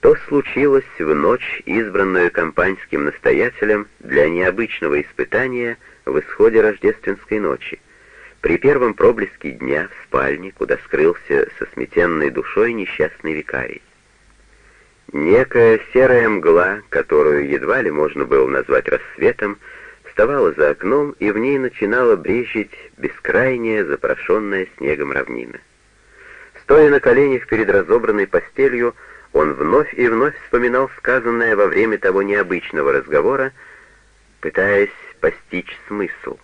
То случилось в ночь, избранную компаньским настоятелем для необычного испытания в исходе рождественской ночи, при первом проблеске дня в спальне, куда скрылся со сметенной душой несчастный викарий. Некая серая мгла, которую едва ли можно было назвать рассветом, вставала за окном, и в ней начинала брежить бескрайняя, запорошенная снегом равнина. Стоя на коленях перед разобранной постелью, он вновь и вновь вспоминал сказанное во время того необычного разговора, пытаясь постичь смысл.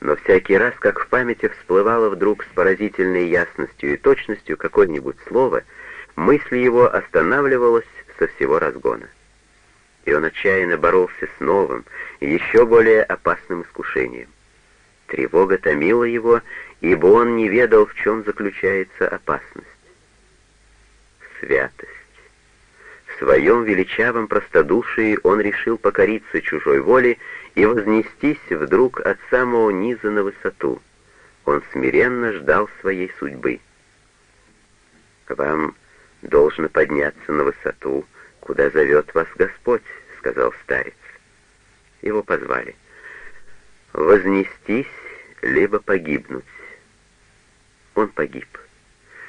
Но всякий раз, как в памяти всплывало вдруг с поразительной ясностью и точностью какое-нибудь слово, мысль его останавливалась со всего разгона. И он отчаянно боролся с новым, еще более опасным искушением. Тревога томила его, ибо он не ведал, в чем заключается опасность. Святость. Своем величавом простодушии он решил покориться чужой воле и вознестись вдруг от самого низа на высоту. Он смиренно ждал своей судьбы. «Вам должно подняться на высоту, куда зовет вас Господь», — сказал старец. Его позвали. «Вознестись, либо погибнуть». Он погиб.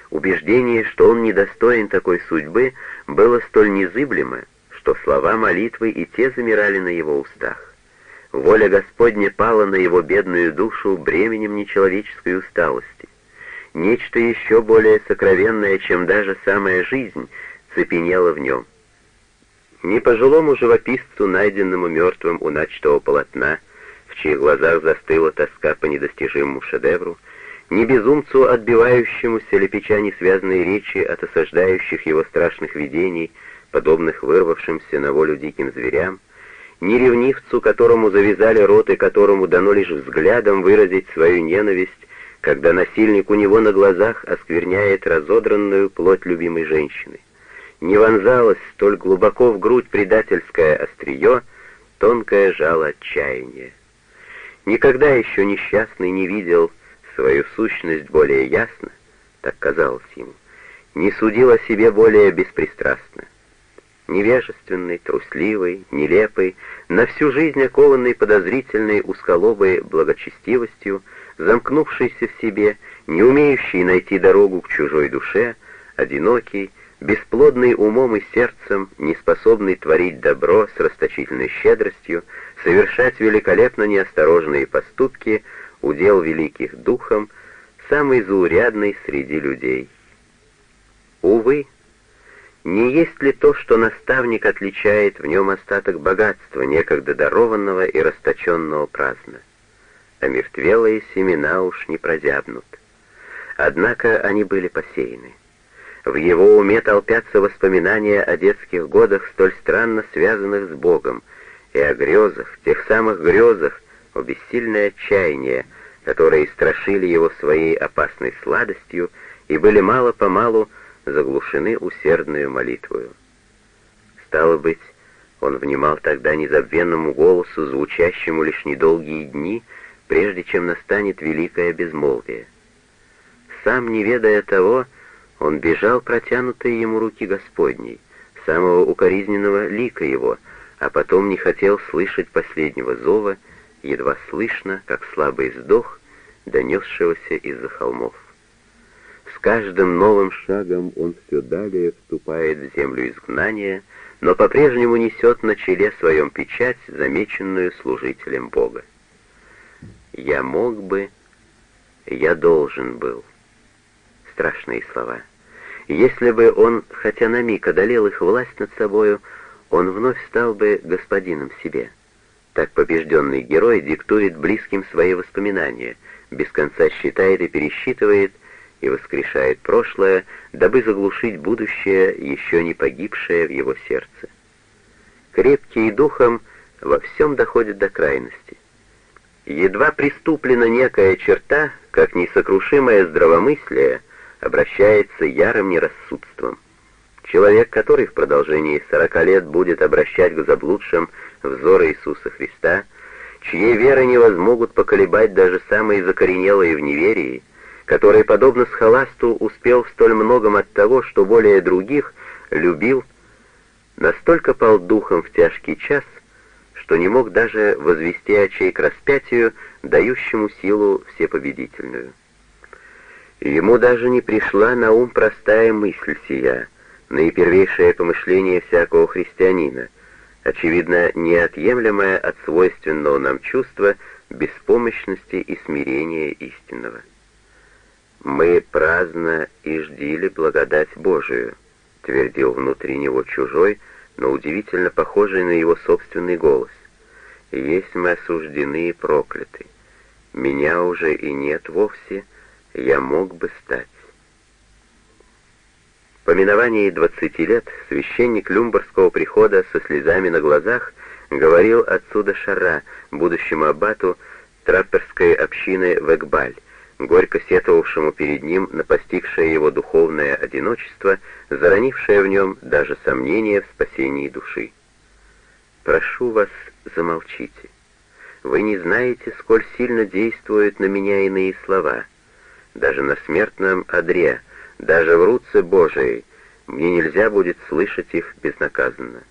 Убеждение, что он недостоин такой судьбы, было столь незыблемо, что слова молитвы и те замирали на его устах. Воля Господня пала на его бедную душу бременем нечеловеческой усталости. Нечто еще более сокровенное, чем даже самая жизнь, цепенело в нем. Ни пожилому живописцу, найденному мертвым у начатого полотна, в чьих глазах застыла тоска по недостижимому шедевру, ни безумцу, отбивающемуся лепеча несвязанные речи от осаждающих его страшных видений, подобных вырвавшимся на волю диким зверям, ни ревнивцу, которому завязали рот и которому дано лишь взглядом выразить свою ненависть, когда насильник у него на глазах оскверняет разодранную плоть любимой женщины. Не вонзалось столь глубоко в грудь предательское острие, тонкое жало отчаяния. Никогда еще несчастный не видел свою сущность более ясно, так казалось ему, не судил о себе более беспристрастно. Невежественный, трусливый, нелепый, на всю жизнь окованный подозрительной узколобой благочестивостью, замкнувшийся в себе, не умеющий найти дорогу к чужой душе, одинокий, бесплодный умом и сердцем, не способный творить добро с расточительной щедростью, совершать великолепно неосторожные поступки, удел великих духом, самый заурядный среди людей. Увы, не есть ли то, что наставник отличает в нем остаток богатства, некогда дарованного и расточенного праздно? Омертвелые семена уж не прозябнут. Однако они были посеяны. В его уме толпятся воспоминания о детских годах, столь странно связанных с Богом, и о грезах, тех самых грезах, о бессильное отчаяние, которые страшили его своей опасной сладостью и были мало-помалу заглушены усердную молитвою. Стало быть, он внимал тогда незабвенному голосу, звучащему лишь недолгие дни, прежде чем настанет великое безмолвие. Сам, не ведая того, он бежал протянутой ему руки Господней, самого укоризненного лика его, а потом не хотел слышать последнего зова, едва слышно, как слабый вздох, донесшегося из-за холмов. С каждым новым шагом он все далее вступает в землю изгнания, но по-прежнему несет на челе своем печать, замеченную служителем Бога. «Я мог бы, я должен был». Страшные слова. Если бы он, хотя на миг одолел их власть над собою, он вновь стал бы господином себе. Так побежденный герой диктует близким свои воспоминания, без конца считает и пересчитывает, и воскрешает прошлое, дабы заглушить будущее, еще не погибшее в его сердце. Крепкий духом во всем доходит до крайности. Едва приступлена некая черта, как несокрушимое здравомыслие, обращается ярым нерассудством. Человек, который в продолжении сорока лет будет обращать к заблудшим взоры Иисуса Христа, чьей веры не возмогут поколебать даже самые закоренелые в неверии, который, подобно схоласту, успел в столь многом от того, что более других любил, настолько пал духом в тяжкий час, что не мог даже возвести очей к распятию, дающему силу всепобедительную. Ему даже не пришла на ум простая мысль сия, наипервейшее помышление всякого христианина, очевидно, неотъемлемое от свойственного нам чувства беспомощности и смирения истинного. «Мы праздно и ждили благодать Божию», — твердил внутри него чужой, но удивительно похожий на его собственный голос. «Есть мы осуждены и прокляты. Меня уже и нет вовсе, я мог бы стать». По миновании двадцати лет священник Люмборского прихода со слезами на глазах говорил отсюда Шара, будущему аббату трапперской общины в Экбаль, горько сетовавшему перед ним на постигшее его духовное одиночество, заронившее в нем даже сомнение в спасении души. «Прошу вас, замолчите. Вы не знаете, сколь сильно действуют на меня иные слова. Даже на смертном одре — даже в руце Божией мне нельзя будет слышать их безнаказанно.